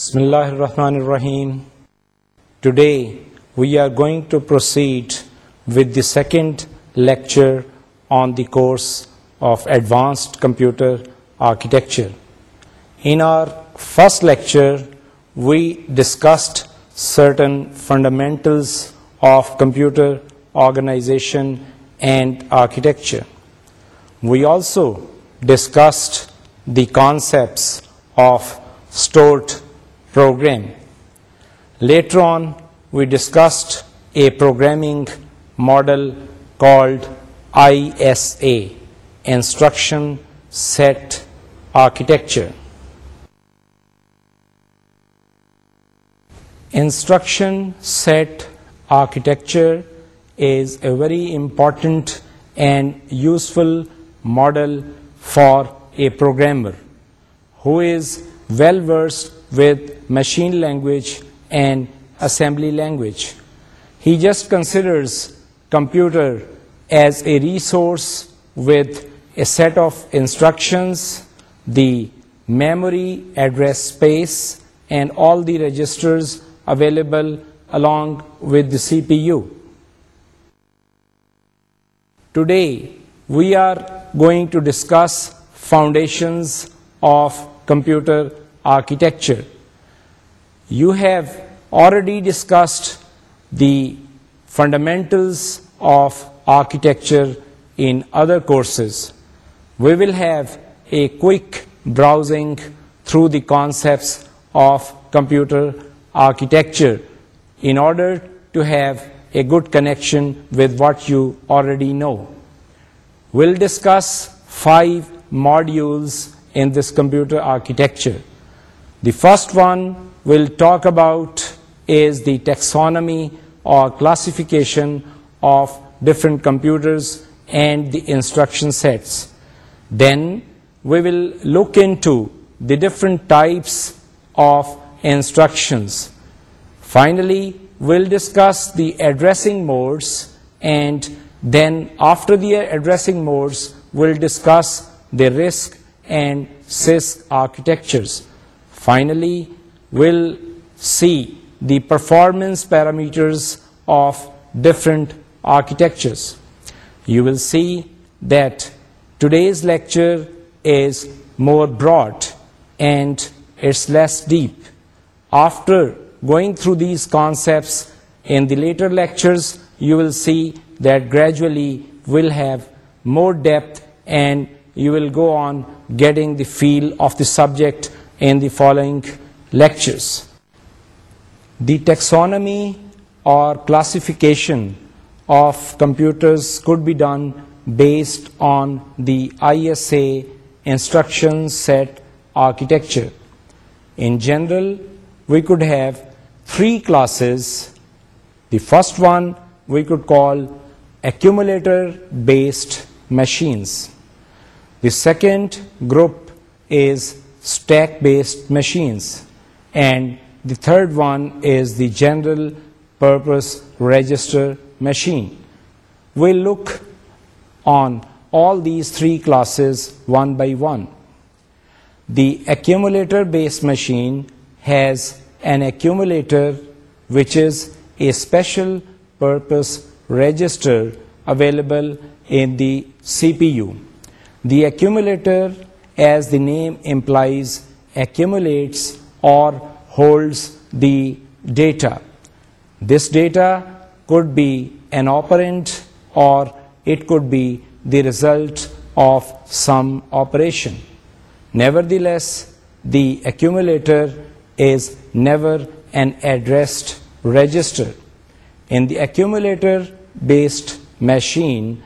بسم اللہ الرحمن الرحیم today we are going to proceed with the second lecture on the course of advanced computer architecture in our first lecture we discussed certain fundamentals of computer organisation and architecture we also discussed the concepts of stored program. Later on, we discussed a programming model called ISA, Instruction Set Architecture. Instruction Set Architecture is a very important and useful model for a programmer who is well versed with machine language and assembly language. He just considers computer as a resource with a set of instructions, the memory, address space, and all the registers available along with the CPU. Today, we are going to discuss foundations of computer architecture. You have already discussed the fundamentals of architecture in other courses. We will have a quick browsing through the concepts of computer architecture in order to have a good connection with what you already know. We'll discuss 5 modules in this computer architecture. The first one we'll talk about is the taxonomy or classification of different computers and the instruction sets. Then we will look into the different types of instructions. Finally, we'll discuss the addressing modes, and then after the addressing modes, we'll discuss the RISC and CISC architectures. Finally, we'll see the performance parameters of different architectures. You will see that today's lecture is more broad and it's less deep. After going through these concepts in the later lectures, you will see that gradually we'll have more depth and you will go on getting the feel of the subject in the following lectures. The taxonomy or classification of computers could be done based on the ISA instruction set architecture. In general, we could have three classes. The first one we could call accumulator-based machines. The second group is stack-based machines. And the third one is the general purpose register machine. We'll look on all these three classes one by one. The accumulator-based machine has an accumulator which is a special purpose register available in the CPU. The accumulator as the name implies, accumulates or holds the data. This data could be an operand, or it could be the result of some operation. Nevertheless, the accumulator is never an addressed register. In the accumulator-based machine,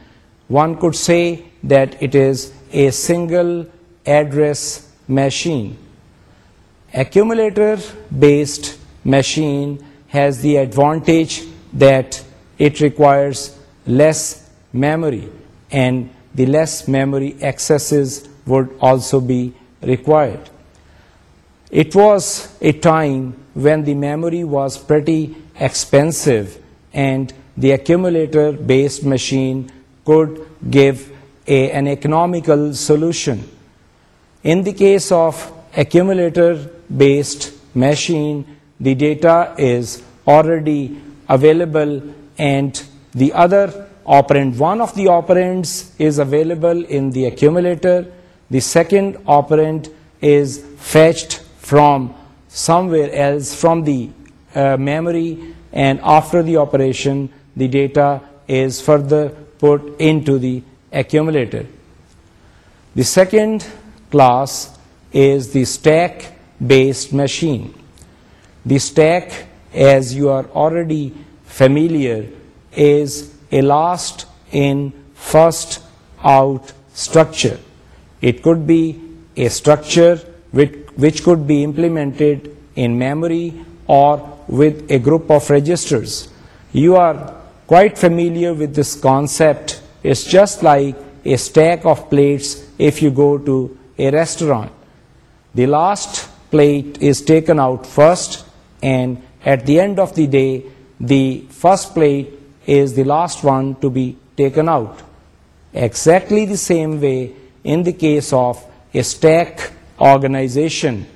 one could say that it is a single address machine. Accumulator-based machine has the advantage that it requires less memory, and the less memory accesses would also be required. It was a time when the memory was pretty expensive, and the accumulator-based machine could give an economical solution. In the case of accumulator-based machine, the data is already available and the other operand, one of the operands is available in the accumulator, the second operand is fetched from somewhere else, from the uh, memory, and after the operation the data is further put into the accumulator. The second class is the stack based machine. The stack, as you are already familiar, is a last in first out structure. It could be a structure which could be implemented in memory or with a group of registers. You are quite familiar with this concept. It's just like a stack of plates if you go to a restaurant, the last plate is taken out first, and at the end of the day, the first plate is the last one to be taken out. Exactly the same way, in the case of a stack organization,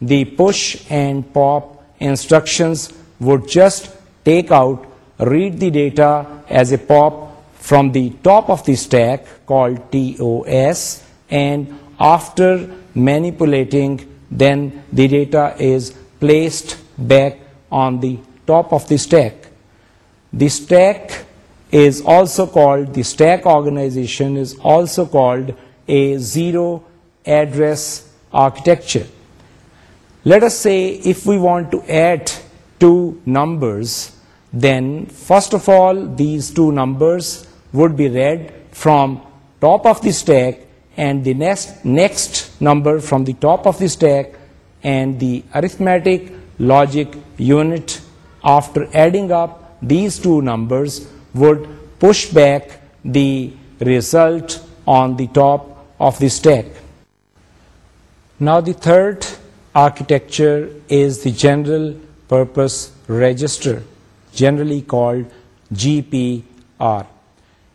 the push and pop instructions would just take out, read the data as a pop from the top of the stack called TOS, and after manipulating, then the data is placed back on the top of the stack. The stack is also called, the stack organization is also called a zero address architecture. Let us say if we want to add two numbers, then first of all these two numbers would be read from top of the stack and the next number from the top of the stack, and the arithmetic logic unit, after adding up these two numbers, would push back the result on the top of the stack. Now the third architecture is the general purpose register, generally called GPR.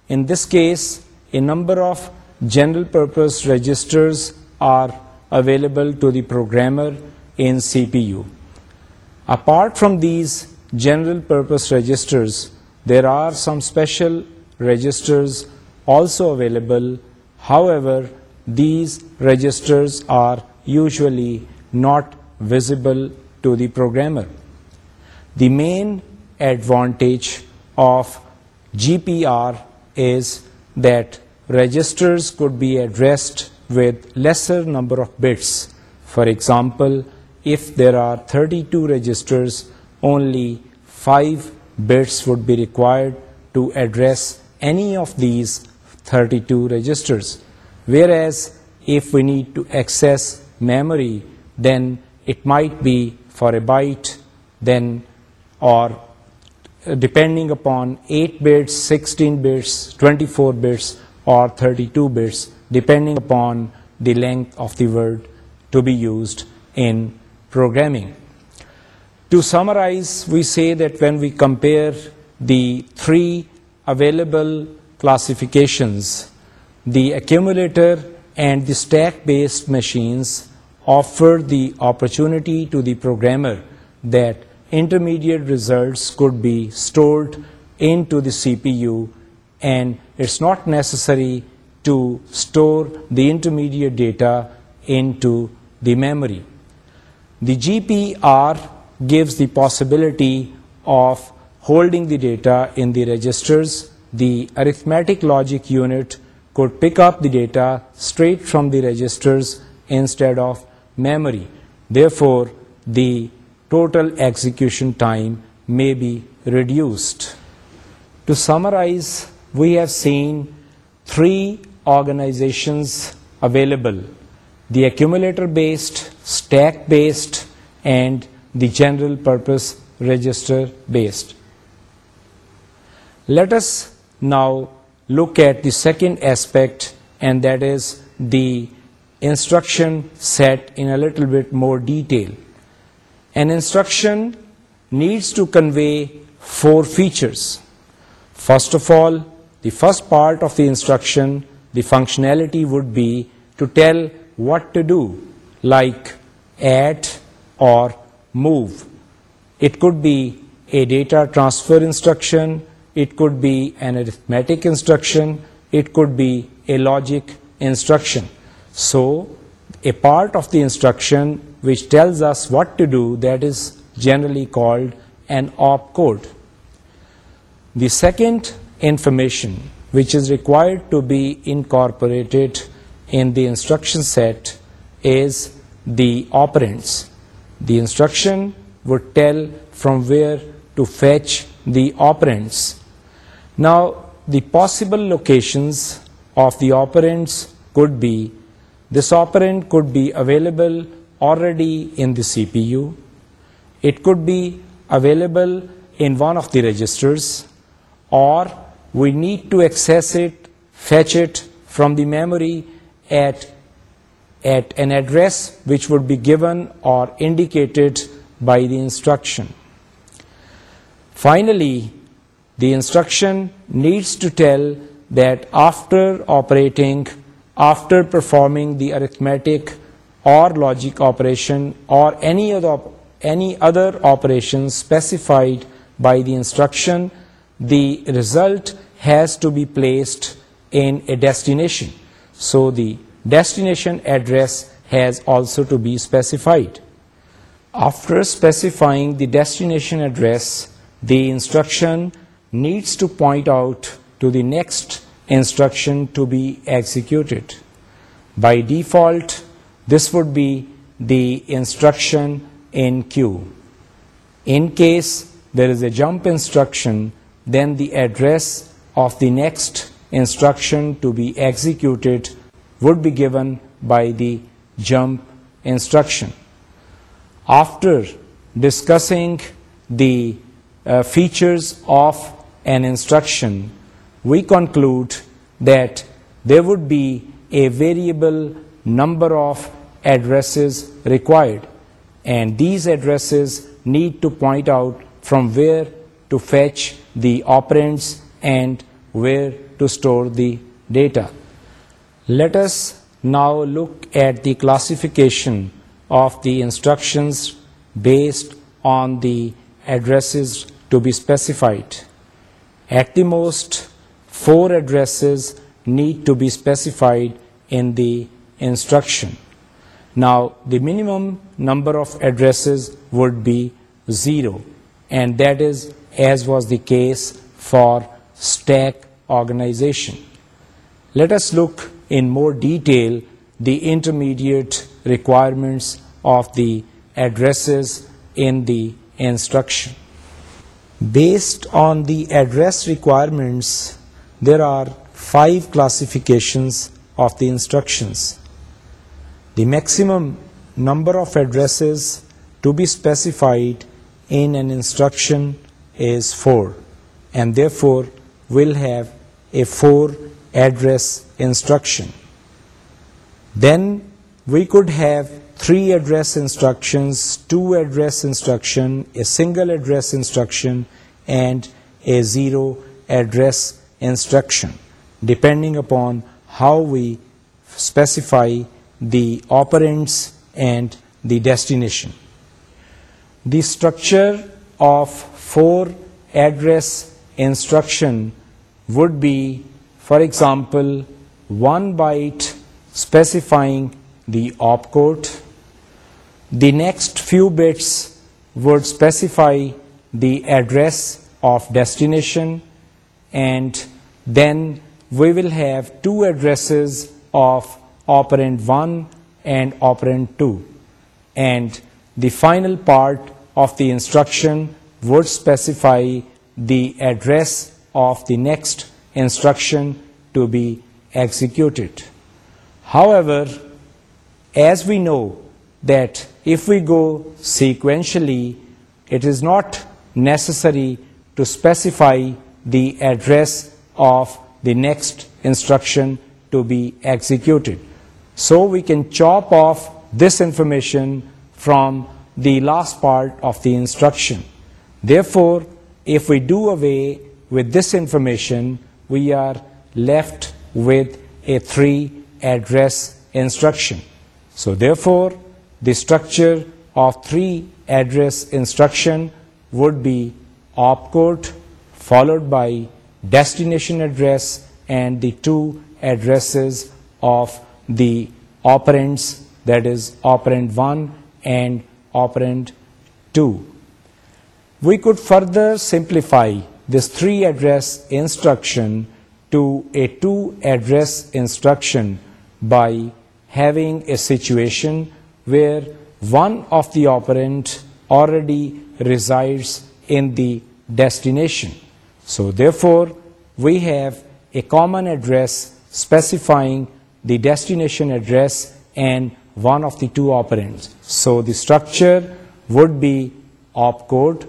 In this case, a number of General purpose registers are available to the programmer in CPU. Apart from these general purpose registers, there are some special registers also available. However, these registers are usually not visible to the programmer. The main advantage of GPR is that registers could be addressed with lesser number of bits. For example, if there are 32 registers, only 5 bits would be required to address any of these 32 registers. Whereas if we need to access memory, then it might be for a byte, then or uh, depending upon 8 bits, 16 bits, 24 bits, or 32 bits depending upon the length of the word to be used in programming. To summarize, we say that when we compare the three available classifications, the accumulator and the stack-based machines offer the opportunity to the programmer that intermediate results could be stored into the CPU and it's not necessary to store the intermediate data into the memory. The GPR gives the possibility of holding the data in the registers. The arithmetic logic unit could pick up the data straight from the registers instead of memory. Therefore, the total execution time may be reduced. To summarize, we have seen three organizations available: the accumulator-based, stack-based, and the general-purpose register-based. Let us now look at the second aspect, and that is the instruction set in a little bit more detail. An instruction needs to convey four features. First of all, the first part of the instruction, the functionality would be to tell what to do, like add or move. It could be a data transfer instruction, it could be an arithmetic instruction, it could be a logic instruction. So, a part of the instruction which tells us what to do, that is generally called an opcode. The second information which is required to be incorporated in the instruction set is the operands. The instruction would tell from where to fetch the operands. Now, the possible locations of the operands could be, this operand could be available already in the CPU, it could be available in one of the registers, or we need to access it, fetch it from the memory at an address which would be given or indicated by the instruction. Finally, the instruction needs to tell that after performing the arithmetic or logic operation or any other operation specified by the instruction, the result has to be placed in a destination. So the destination address has also to be specified. After specifying the destination address, the instruction needs to point out to the next instruction to be executed. By default, this would be the instruction in queue. In case there is a jump instruction, then the address of the next instruction to be executed would be given by the jump instruction. After discussing the uh, features of an instruction, we conclude that there would be a variable number of addresses required, and these addresses need to point out from where to fetch the operands and where to store the data. Let us now look at the classification of the instructions based on the addresses to be specified. At the most, 4 addresses need to be specified in the instruction. Now, the minimum number of addresses would be 0, and that is as was the case for stack organization. Let us look in more detail the intermediate requirements of the addresses in the instruction. Based on the address requirements, there are 5 classifications of the instructions. The maximum number of addresses to be specified in an instruction is 4, and therefore will have a 4 address instruction. Then we could have 3 address instructions, 2 address instruction, a single address instruction, and a 0 address instruction, depending upon how we specify the operands and the destination. The structure of 4-address instruction would be, for example, 1 byte specifying the opcode. The next few bits would specify the address of destination, and then we will have 2 addresses of operand 1 and operand 2. And the final part of the instruction would specify the address of the next instruction to be executed. However, as we know that if we go sequentially, it is not necessary to specify the address of the next instruction to be executed. So we can chop off this information from the last part of the instruction. Therefore, if we do away with this information, we are left with a 3-address instruction. So therefore, the structure of 3-address instruction would be opcode followed by destination address and the 2 addresses of the operands, that is operand 1 and operand 2. We could further simplify this 3-address instruction to a 2-address instruction by having a situation where one of the operand already resides in the destination. So therefore, we have a common address specifying the destination address and one of the two operands. So the structure would be opcode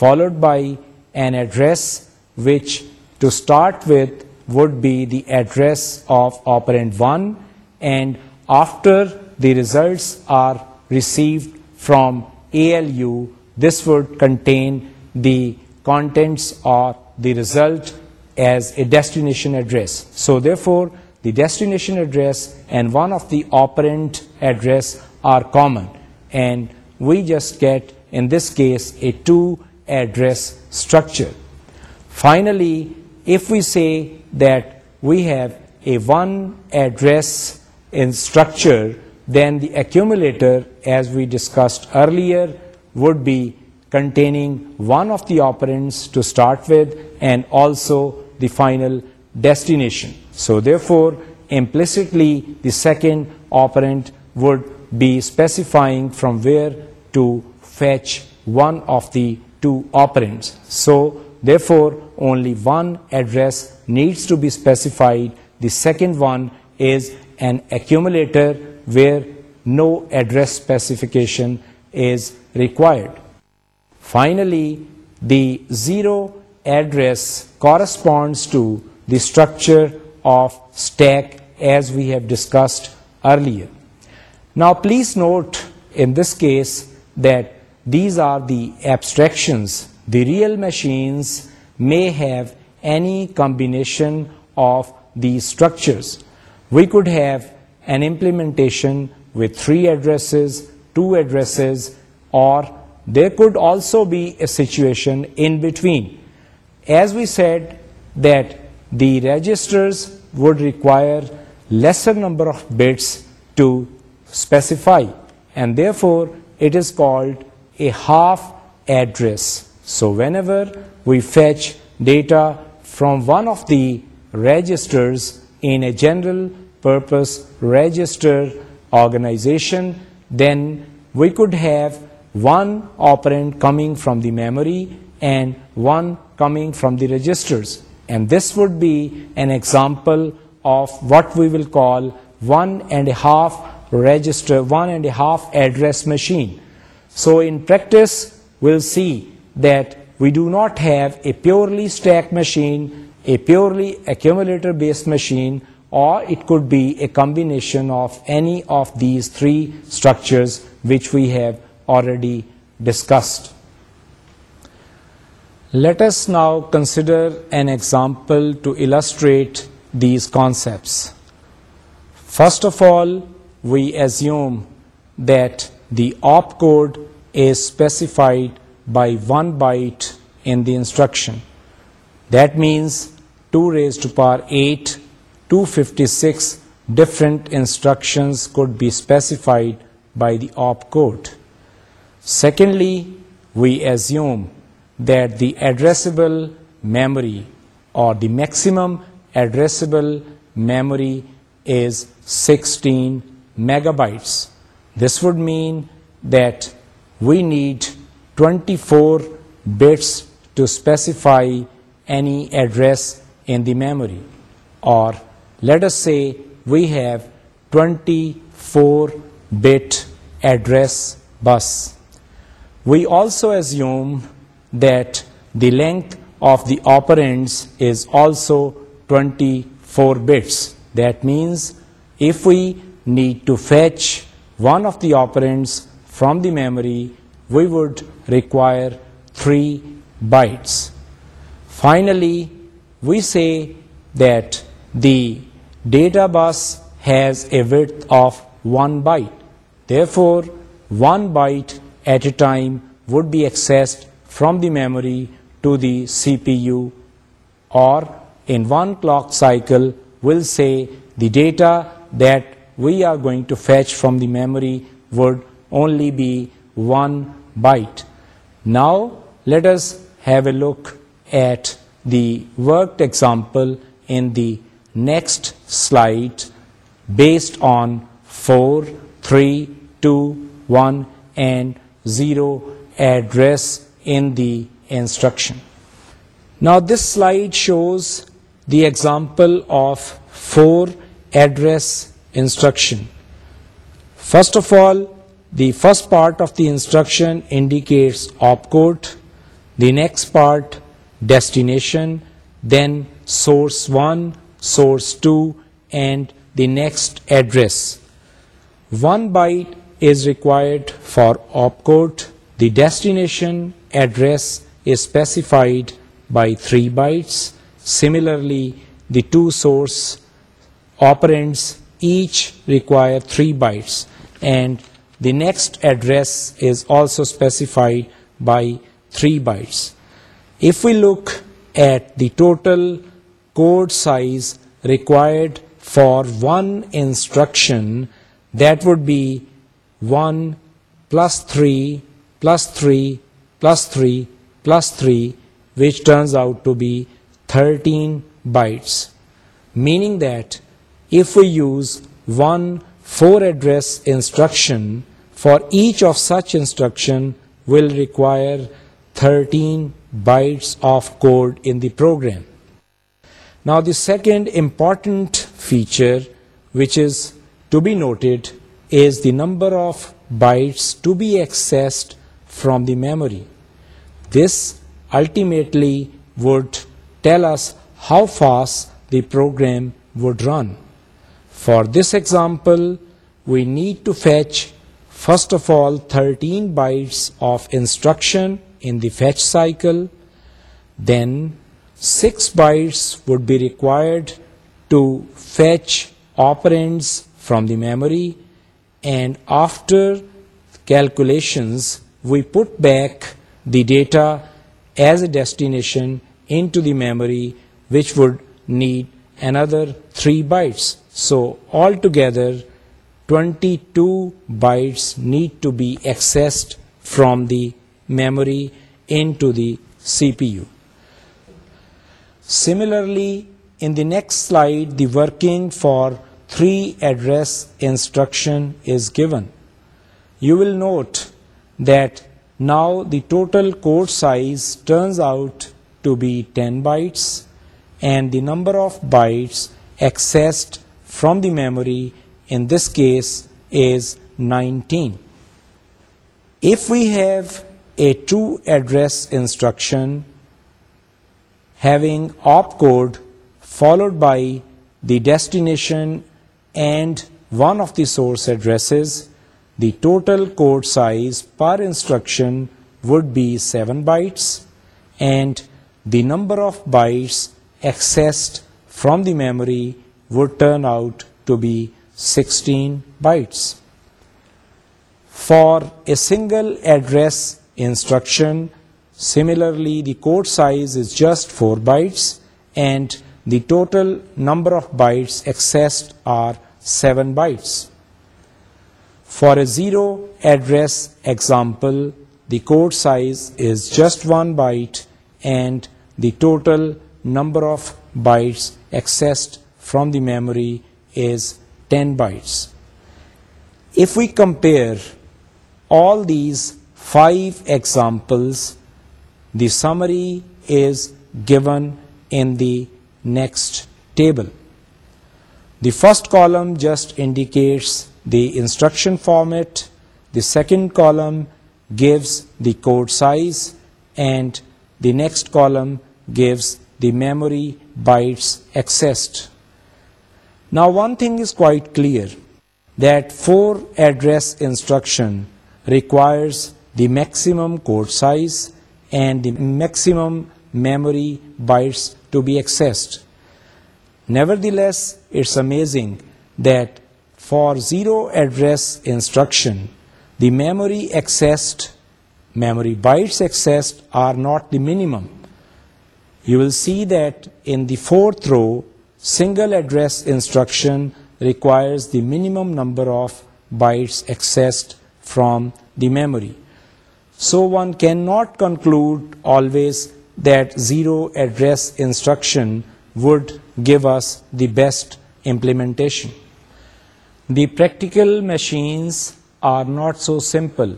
followed by an address which to start with would be the address of operand 1, and after the results are received from ALU, this would contain the contents or the result as a destination address. So therefore, the destination address and one of the operand address are common, and we just get in this case a 2 address structure. Finally, if we say that we have a one address in structure, then the accumulator, as we discussed earlier, would be containing one of the operands to start with and also the final destination. So therefore, implicitly the second operand would be specifying from where to fetch one of the to operands. So therefore, only one address needs to be specified. The second one is an accumulator where no address specification is required. Finally, the zero address corresponds to the structure of stack as we have discussed earlier. Now please note in this case that these are the abstractions. The real machines may have any combination of these structures. We could have an implementation with 3 addresses, 2 addresses, or there could also be a situation in between. As we said that the registers would require lesser number of bits to specify, and therefore it is called a half address. So whenever we fetch data from one of the registers in a general purpose register organization, then we could have one operand coming from the memory and one coming from the registers. And this would be an example of what we will call 1.5 register, 1.5 address machine. So in practice, we'll see that we do not have a purely stack machine, a purely accumulator-based machine, or it could be a combination of any of these three structures which we have already discussed. Let us now consider an example to illustrate these concepts. First of all, we assume that the opcode is specified by 1 byte in the instruction. That means 2 raised to power 8, 256 different instructions could be specified by the opcode. Secondly, we assume that the addressable memory or the maximum addressable memory is 16 megabytes. This would mean that we need 24 bits to specify any address in the memory, or let us say we have 24-bit address bus. We also assume that the length of the operands is also 24 bits. That means if we need to fetch one of the operands from the memory, we would require 3 bytes. Finally, we say that the data bus has a width of 1 byte. Therefore, 1 byte at a time would be accessed from the memory to the CPU, or in one clock cycle, we'll say the data that we are going to fetch from the memory would only be 1 byte. Now let us have a look at the worked example in the next slide based on 4, 3, 2, 1 and 0 address in the instruction. Now this slide shows the example of 4 address instruction. First of all, the first part of the instruction indicates opcode, the next part destination, then source 1, source 2, and the next address. 1 byte is required for opcode. The destination address is specified by 3 bytes. Similarly, the two source operands each require 3 bytes, and the next address is also specified by 3 bytes. If we look at the total code size required for one instruction, that would be 1 + 3 + 3 + 3 + 3, which turns out to be 13 bytes, meaning that if we use one 4-address instruction for each of such instruction will require 13 bytes of code in the program. Now the second important feature which is to be noted is the number of bytes to be accessed from the memory. This ultimately would tell us how fast the program would run. For this example, we need to fetch, first of all, 13 bytes of instruction in the fetch cycle. Then 6 bytes would be required to fetch operands from the memory, and after calculations we put back the data as a destination into the memory, which would need another 3 bytes. So altogether 22 bytes need to be accessed from the memory into the CPU. Similarly, in the next slide, the working for 3 address instruction is given. You will note that now the total code size turns out to be 10 bytes, and the number of bytes accessed from the memory, in this case, is 19. If we have a to-address instruction having opcode followed by the destination and one of the source addresses, the total code size per instruction would be 7 bytes, and the number of bytes accessed from the memory would turn out to be 16 bytes. For a single address instruction, similarly, the code size is just 4 bytes and the total number of bytes accessed are 7 bytes. For a zero address example, the code size is just 1 byte and the total number of bytes accessed from the memory is 10 bytes. If we compare all these 5 examples, the summary is given in the next table. The first column just indicates the instruction format, the second column gives the code size, and the next column gives the memory bytes accessed. Now one thing is quite clear, that for address instruction requires the maximum code size and the maximum memory bytes to be accessed. Nevertheless, it's amazing that for zero address instruction, the memory bytes accessed are not the minimum. You will see that in the fourth row Single address instruction requires the minimum number of bytes accessed from the memory. So one cannot conclude always that zero address instruction would give us the best implementation. The practical machines are not so simple.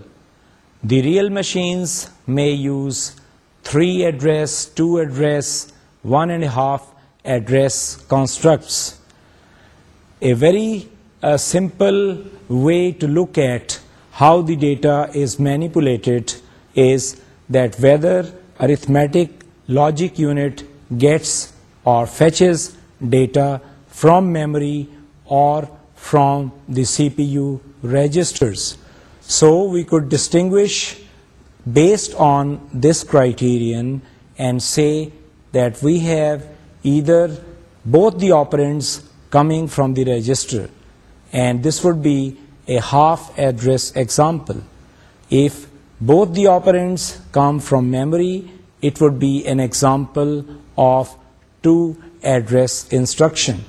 The real machines may use 3 address, 2 address, 1.5 address constructs. A very uh, simple way to look at how the data is manipulated is that whether arithmetic logic unit gets or fetches data from memory or from the CPU registers. So we could distinguish based on this criterion and say that we have either both the operands coming from the register, and this would be a half address example. If both the operands come from memory, it would be an example of two address instruction.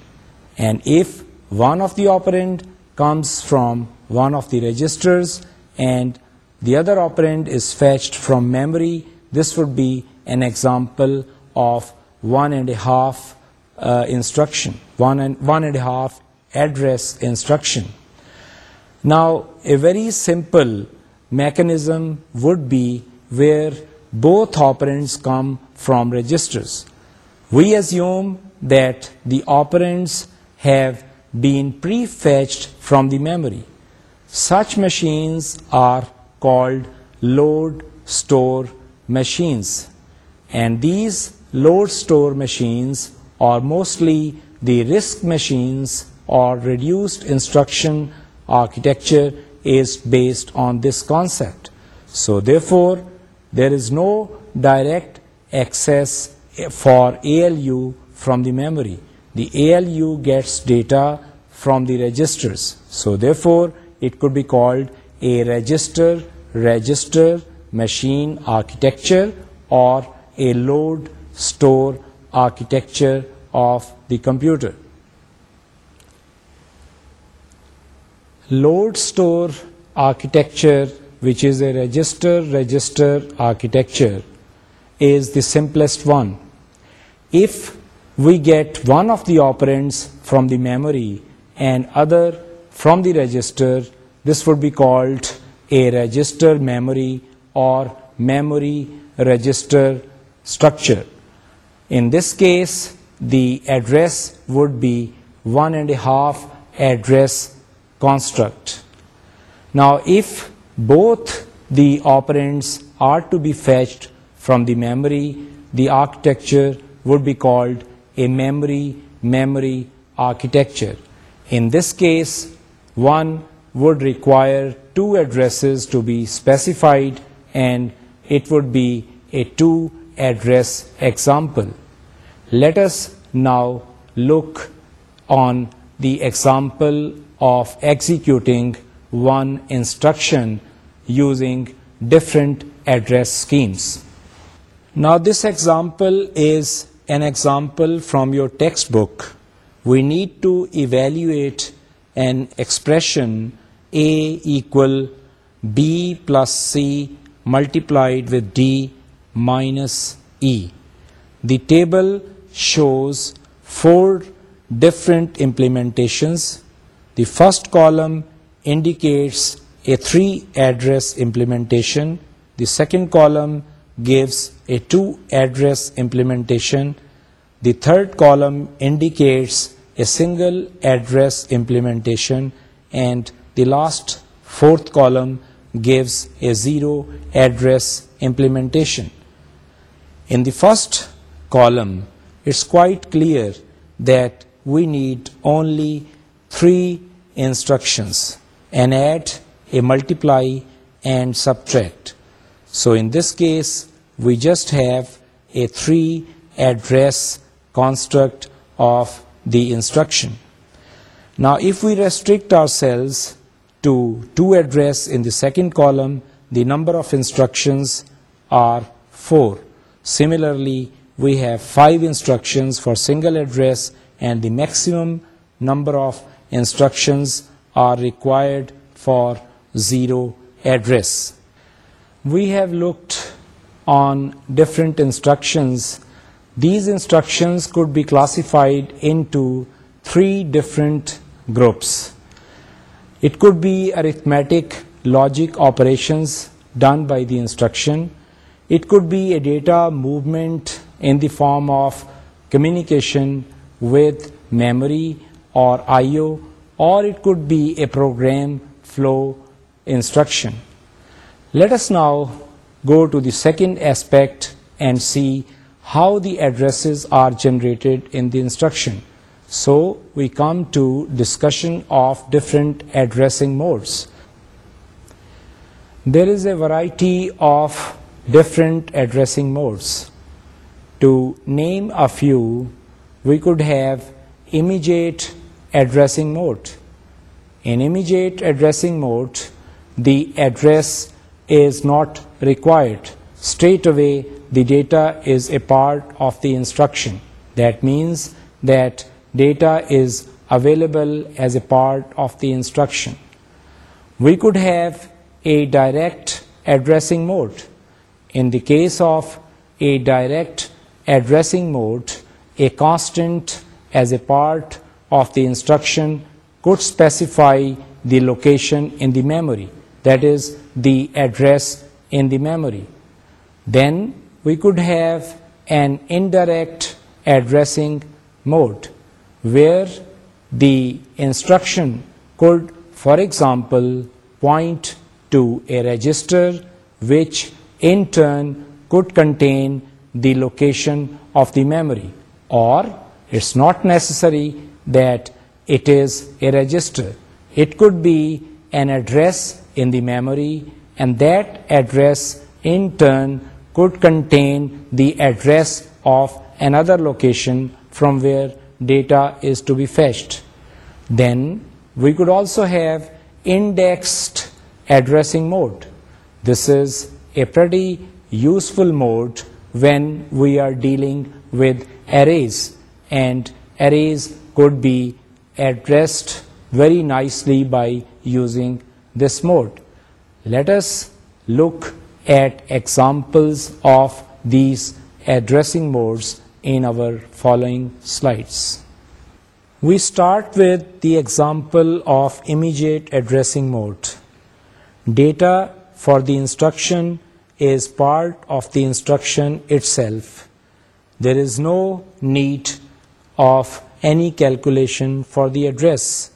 And if one of the operand comes from one of the registers and the other operand is fetched from memory, this would be an example of 1.5 uh, instruction, one and a half address instruction. Now, a very simple mechanism would be where both operands come from registers. We assume that the operands have been prefetched from the memory. Such machines are called load-store machines, and these load store machines or mostly the RISC machines or reduced instruction architecture is based on this concept. So therefore, there is no direct access for ALU from the memory. The ALU gets data from the registers. So therefore, it could be called a register machine architecture or a load store architecture of the computer. Load store architecture, which is a register architecture, is the simplest one. If we get one of the operands from the memory and other from the register, this would be called a register memory or memory register structure. In this case, the address would be 1.5 address construct. Now, if both the operands are to be fetched from the memory, the architecture would be called a memory architecture. In this case, one would require 2 addresses to be specified, and it would be a 2 address example. Let us now look on the example of executing one instruction using different address schemes. Now this example is an example from your textbook. We need to evaluate an expression A equal B plus C multiplied with D minus E. The table shows four different implementations. The first column indicates a 3-address implementation. The second column gives a 2-address implementation. The third column indicates a single address implementation, and the last fourth column gives a 0-address implementation. In the first column, it's quite clear that we need only three instructions: an add, a multiply, and subtract. So in this case, we just have a 3-address construct of the instruction. Now, if we restrict ourselves to 2 address in the second column, the number of instructions are 4. Similarly, we have 5 instructions for single address, and the maximum number of instructions are required for 0 address. We have looked on different instructions. These instructions could be classified into 3 different groups. It could be arithmetic, logic operations done by the instruction. It could be a data movement in the form of communication with memory or I/O, or it could be a program flow instruction. Let us now go to the second aspect and see how the addresses are generated in the instruction. So we come to discussion of different addressing modes. There is a variety of different addressing modes. To name a few, we could have immediate addressing mode. In immediate addressing mode, the address is not required. Straight away, the data is a part of the instruction. That means that data is available as a part of the instruction. We could have a direct addressing mode. In the case of a direct addressing mode, a constant as a part of the instruction could specify the location in the memory, that is the address in the memory. Then we could have an indirect addressing mode where the instruction could, for example, point to a register which in turn could contain the location of the memory, or it's not necessary that it is a register. It could be an address in the memory, and that address in turn could contain the address of another location from where data is to be fetched. Then we could also have indexed addressing mode. This is a pretty useful mode when we are dealing with arrays, and arrays could be addressed very nicely by using this mode. Let us look at examples of these addressing modes in our following slides. We start with the example of immediate addressing mode. Data for the instruction is part of the instruction itself. There is no need of any calculation for the address.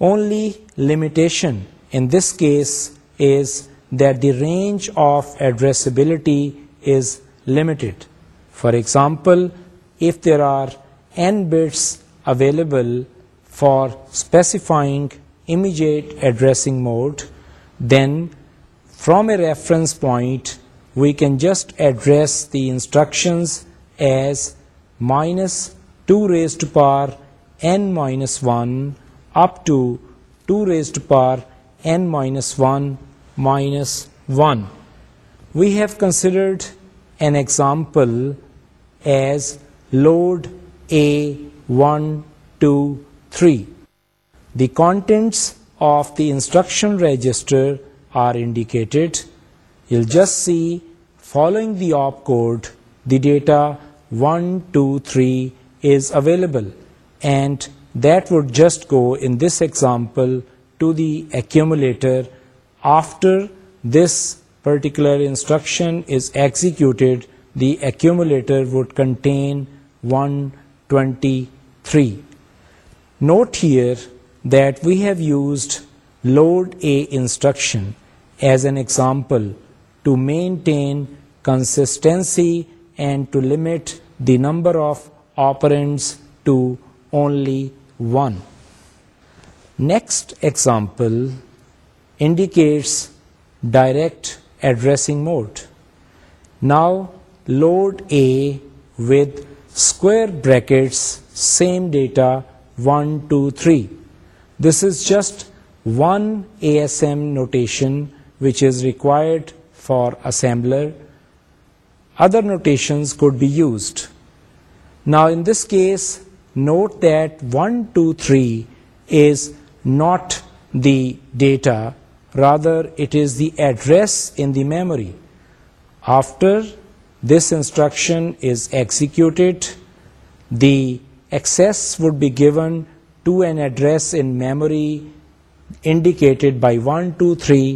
Only limitation in this case is that the range of addressability is limited. For example, if there are n bits available for specifying immediate addressing mode, then from a reference point, we can just address the instructions as minus 2 raised to power n minus 1 up to 2 raised to power n minus 1 minus 1. We have considered an example as load A 1, 2, 3. The contents of the instruction register are indicated, you'll just see following the opcode the data 1, 2, 3 is available, and that would just go in this example to the accumulator after this particular instruction is executed. The accumulator would contain 123. Note here that we have used load A instruction as an example, to maintain consistency and to limit the number of operands to only one. Next example indicates direct addressing mode. Now load A with square brackets, same data 1, 2, 3. This is just one ASM notation which is required for assembler, other notations could be used. Now in this case, note that 1, 2, 3 is not the data, rather it is the address in the memory. After this instruction is executed, the access would be given to an address in memory indicated by 1, 2, 3,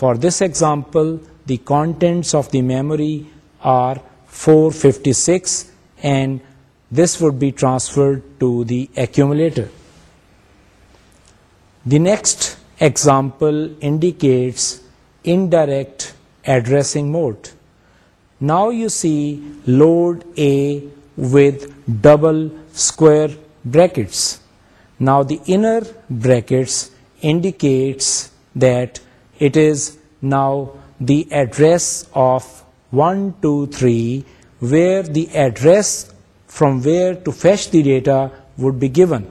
for this example, the contents of the memory are 456, and this would be transferred to the accumulator. The next example indicates indirect addressing mode. Now you see load A with double square brackets. Now the inner brackets indicates that it is now the address of 1, 2, 3, where the address from where to fetch the data would be given.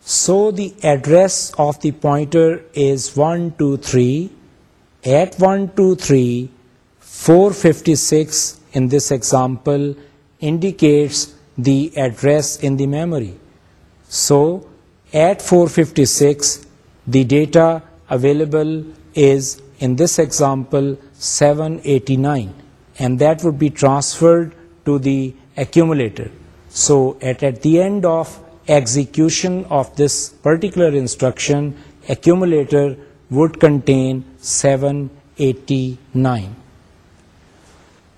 So the address of the pointer is 1, 2, 3. At 1, 2, 3, 456 in this example indicates the address in the memory. So at 456, the data available is, in this example, 789, and that would be transferred to the accumulator. So at the end of execution of this particular instruction, accumulator would contain 789.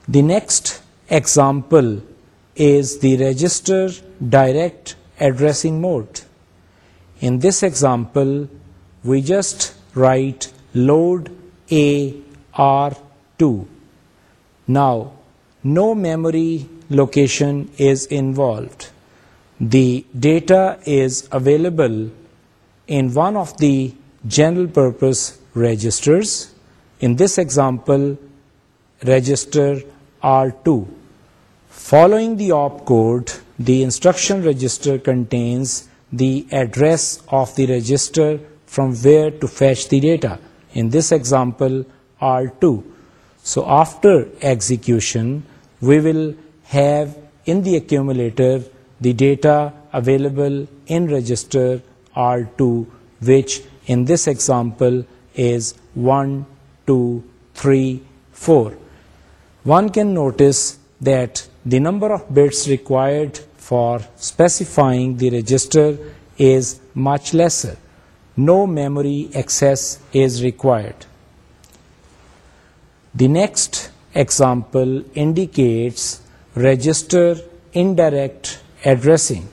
The next example is the register direct addressing mode. In this example, we just write load AR2. Now, no memory location is involved. The data is available in one of the general purpose registers. In this example, register R2. Following the opcode, the instruction register contains the address of the register from where to fetch the data. In this example, R2. So after execution, we will have in the accumulator the data available in register R2, which in this example is 1, 2, 3, 4. One can notice that the number of bits required for specifying the register is much lesser. No memory access is required. The next example indicates register indirect addressing.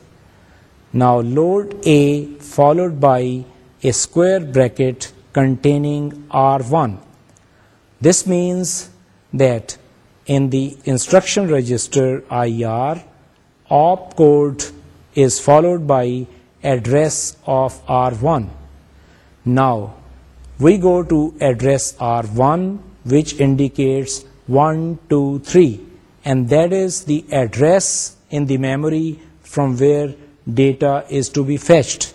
Now load A followed by a square bracket containing R1. This means that in the instruction register IR, opcode is followed by address of R1. Now we go to address R1, which indicates 1, 2, 3, and that is the address in the memory from where data is to be fetched.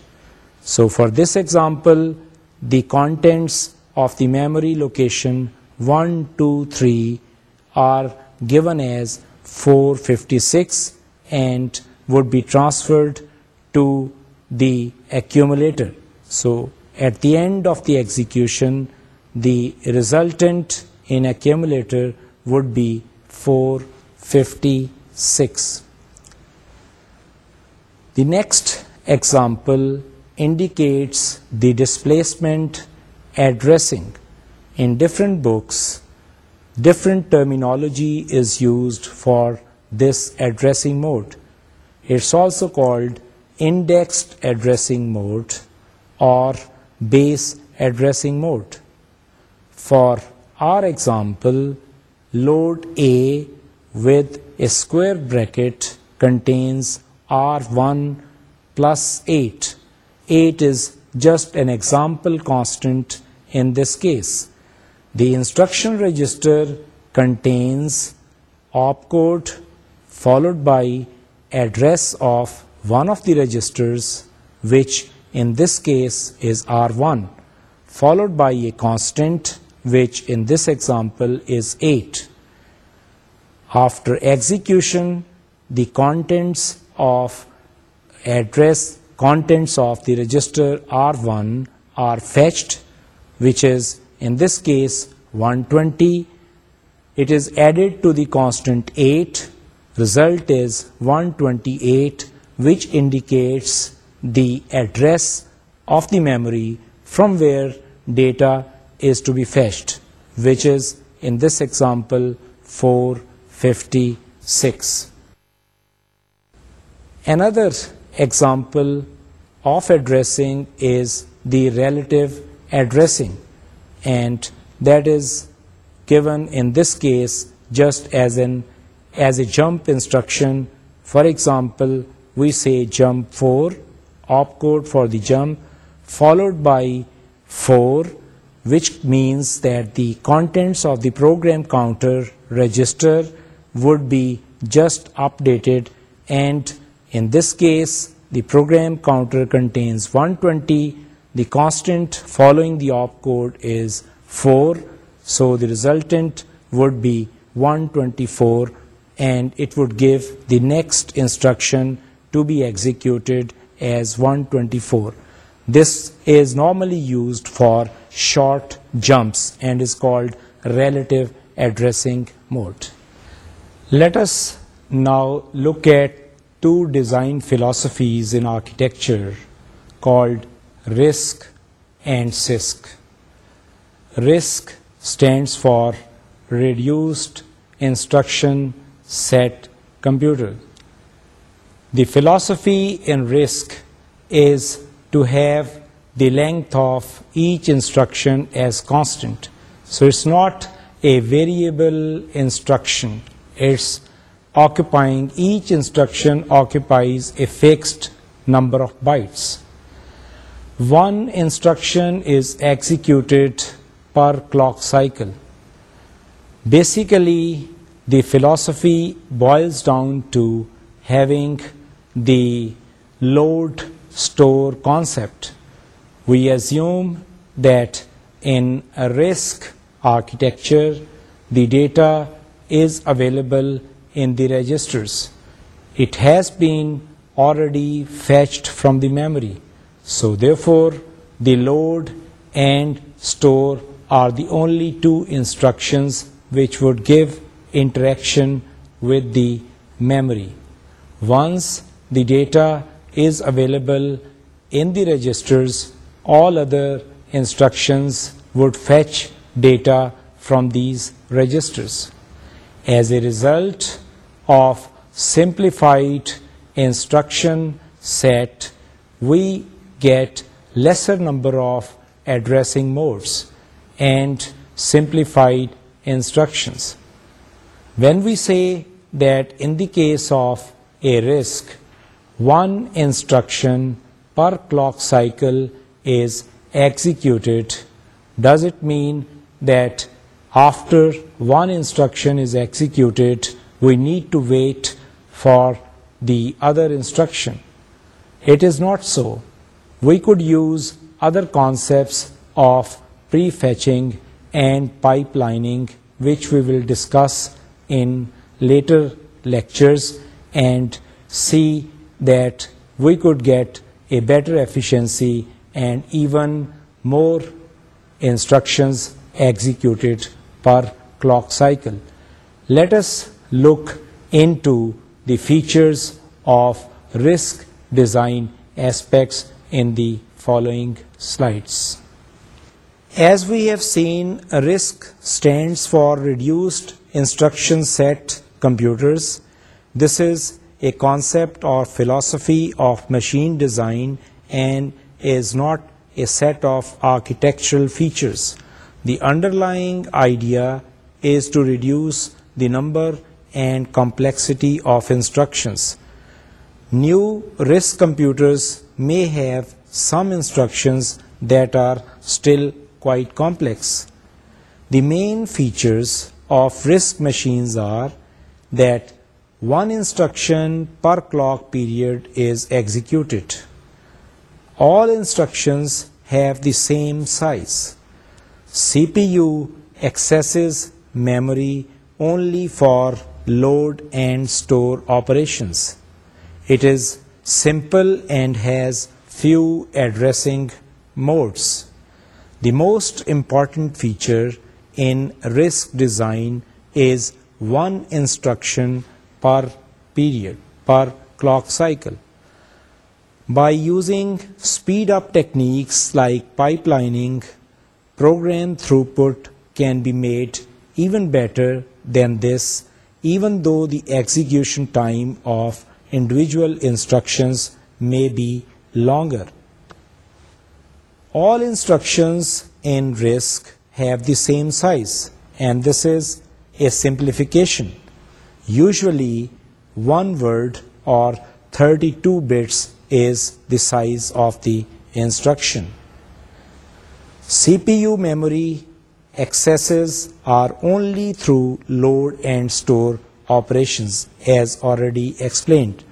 So for this example, the contents of the memory location 1, 2, 3 are given as 456 and would be transferred to the accumulator. So at the end of the execution, the resultant in accumulator would be 456. The next example indicates the displacement addressing. In different books, different terminology is used for this addressing mode. It's also called indexed addressing mode or base addressing mode. For our example, load A with a square bracket contains R1 plus 8. 8 is just an example constant in this case. The instruction register contains opcode followed by address of one of the registers, which in this case is R1, followed by a constant, which in this example is 8. After execution, the contents of the register R1 are fetched, which is in this case 120. It is added to the constant 8. Result is 128, which indicates the address of the memory from where data is to be fetched, which is in this example 456. Another example of addressing is the relative addressing, and that is given in this case just as a jump instruction. For example, we say jump 4 opcode for the jump followed by 4, which means that the contents of the program counter register would be just updated, and in this case the program counter contains 120. The constant following the opcode is 4, so the resultant would be 124, and it would give the next instruction to be executed as 124. This is normally used for short jumps and is called relative addressing mode. Let us now look at two design philosophies in architecture called RISC and CISC. RISC stands for Reduced Instruction Set Computer. The philosophy in risk is to have the length of each instruction as constant. So it's not a variable instruction. It's occupying, each instruction occupies a fixed number of bytes. One instruction is executed per clock cycle. Basically, the philosophy boils down to having the load store concept, we assume that in a RISC architecture, the data is available in the registers. It has been already fetched from the memory. So therefore, the load and store are the only two instructions which would give interaction with the memory. Once the data is available in the registers, all other instructions would fetch data from these registers. As a result of simplified instruction set, we get lesser number of addressing modes and simplified instructions. When we say that in the case of a risk. One instruction per clock cycle is executed. Does it mean that after one instruction is executed, we need to wait for the other instruction? It is not so. We could use other concepts of prefetching and pipelining, which we will discuss in later lectures, and see that we could get a better efficiency and even more instructions executed per clock cycle. Let us look into the features of RISC design aspects in the following slides. As we have seen, RISC stands for Reduced Instruction Set Computers, this is a concept or philosophy of machine design and is not a set of architectural features. The underlying idea is to reduce the number and complexity of instructions. New RISC computers may have some instructions that are still quite complex. The main features of RISC machines are that one instruction per clock period is executed. All instructions have the same size. CPU accesses memory only for load and store operations. It is simple and has few addressing modes. The most important feature in RISC design is one instruction per period, per clock cycle. By using speed up techniques like pipelining, program throughput can be made even better than this, even though the execution time of individual instructions may be longer. All instructions in RISC have the same size, and this is a simplification. Usually, one word or 32 bits is the size of the instruction. CPU memory accesses are only through load and store operations, as already explained.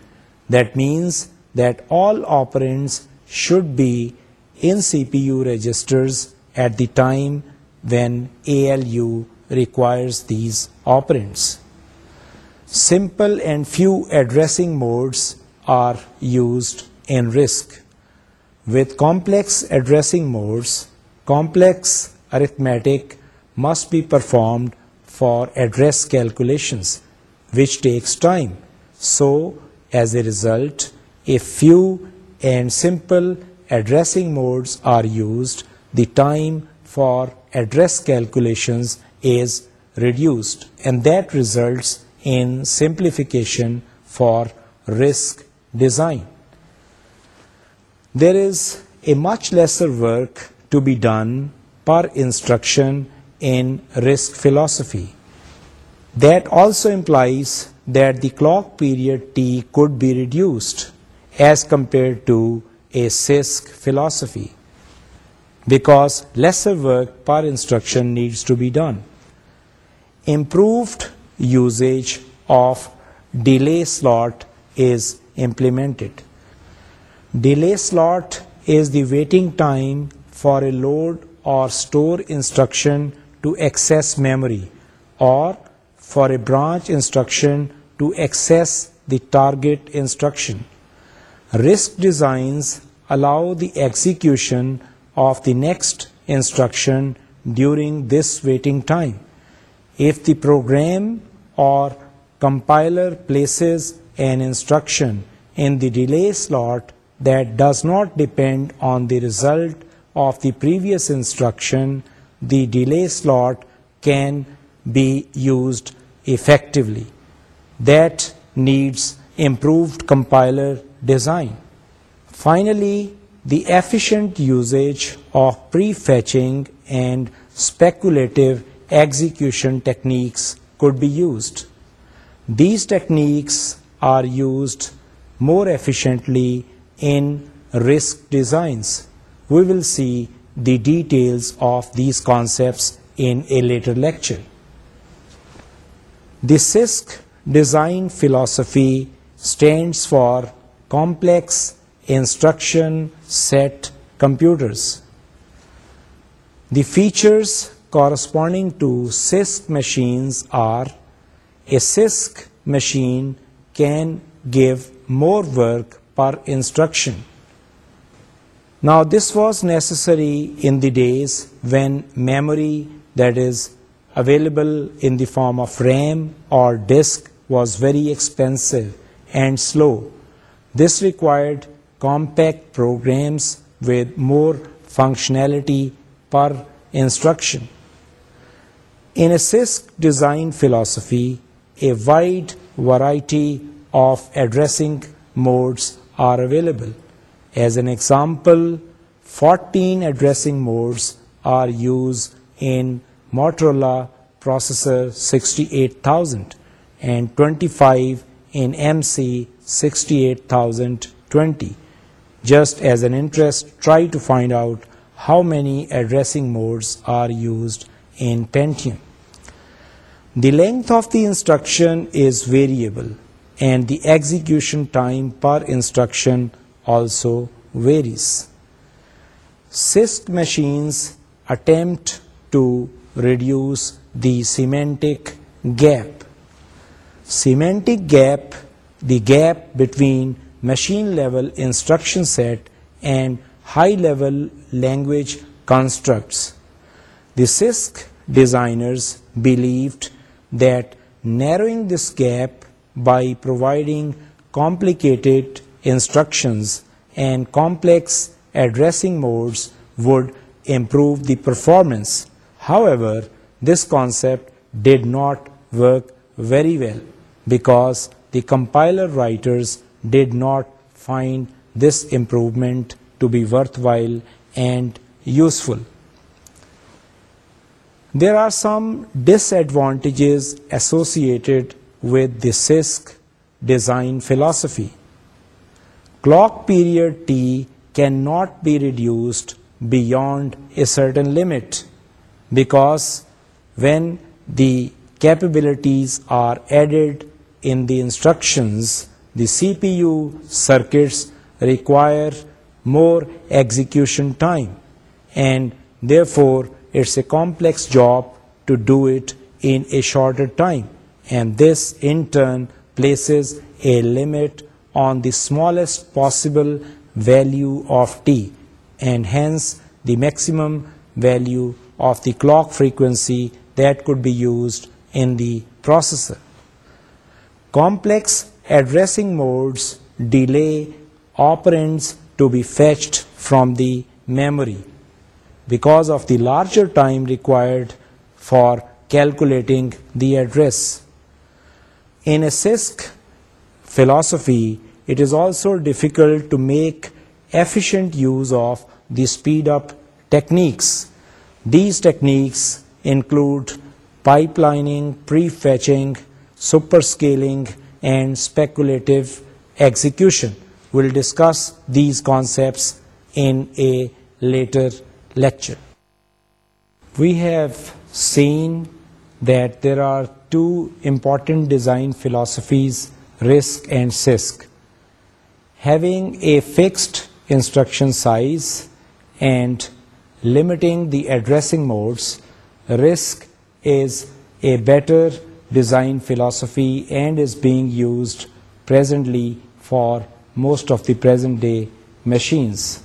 That means that all operands should be in CPU registers at the time when ALU requires these operands. Simple and few addressing modes are used in RISC. With complex addressing modes, complex arithmetic must be performed for address calculations, which takes time. So, as a result, if few and simple addressing modes are used, the time for address calculations is reduced, and that results in simplification for risk design. There is a much lesser work to be done per instruction in risk philosophy. That also implies that the clock period T could be reduced as compared to a CISC philosophy, because lesser work per instruction needs to be done. Improved usage of delay slot is implemented. Delay slot is the waiting time for a load or store instruction to access memory, or for a branch instruction to access the target instruction. RISC designs allow the execution of the next instruction during this waiting time. If the program or compiler places an instruction in the delay slot that does not depend on the result of the previous instruction, the delay slot can be used effectively. That needs improved compiler design. Finally, the efficient usage of prefetching and speculative execution techniques could be used. These techniques are used more efficiently in risk designs. We will see the details of these concepts in a later lecture. The CISC design philosophy stands for Complex Instruction Set Computers. The features corresponding to CISC machines are, a CISC machine can give more work per instruction. Now this was necessary in the days when memory, that is available in the form of RAM or disk, was very expensive and slow. This required compact programs with more functionality per instruction. In a CISC design philosophy, a wide variety of addressing modes are available. As an example, 14 addressing modes are used in Motorola processor 68000 and 25 in MC 68020. Just as an interest, try to find out how many addressing modes are used in Pentium. The length of the instruction is variable and the execution time per instruction also varies. CISC machines attempt to reduce the semantic gap. Semantic gap, the gap between machine level instruction set and high level language constructs the CISC designers believed that narrowing this gap by providing complicated instructions and complex addressing modes would improve the performance. However, this concept did not work very well because the compiler writers did not find this improvement to be worthwhile and useful. There are some disadvantages associated with the CISC design philosophy. Clock period T cannot be reduced beyond a certain limit, because when the capabilities are added in the instructions, the CPU circuits require more execution time, and therefore it's a complex job to do it in a shorter time, and this in turn places a limit on the smallest possible value of t, and hence the maximum value of the clock frequency that could be used in the processor. Complex addressing modes delay operands to be fetched from the memory because of the larger time required for calculating the address. In a CISC philosophy, it is also difficult to make efficient use of the speed up techniques. These techniques include pipelining, prefetching, superscaling, and speculative execution. We'll discuss these concepts in a later lecture. We have seen that there are two important design philosophies, RISC and CISC. Having a fixed instruction size and limiting the addressing modes, RISC is a better design philosophy and is being used presently for most of the present day machines.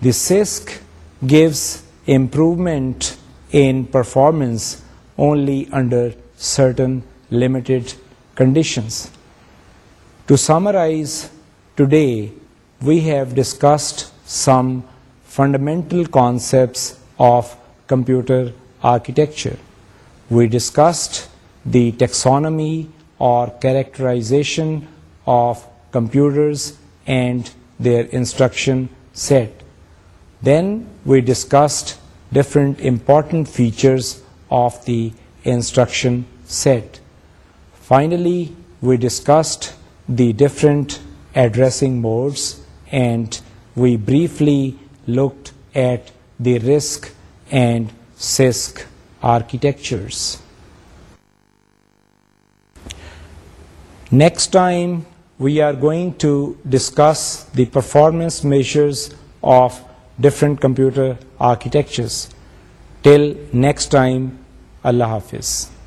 The CISC gives improvement in performance only under certain limited conditions. To summarize, today we have discussed some fundamental concepts of computer architecture. We discussed the taxonomy or characterization of computers and their instruction set. Then we discussed different important features of the instruction set. Finally, we discussed the different addressing modes, and we briefly looked at the RISC and CISC architectures. Next time, we are going to discuss the performance measures of different computer architectures till next time اللہ حافظ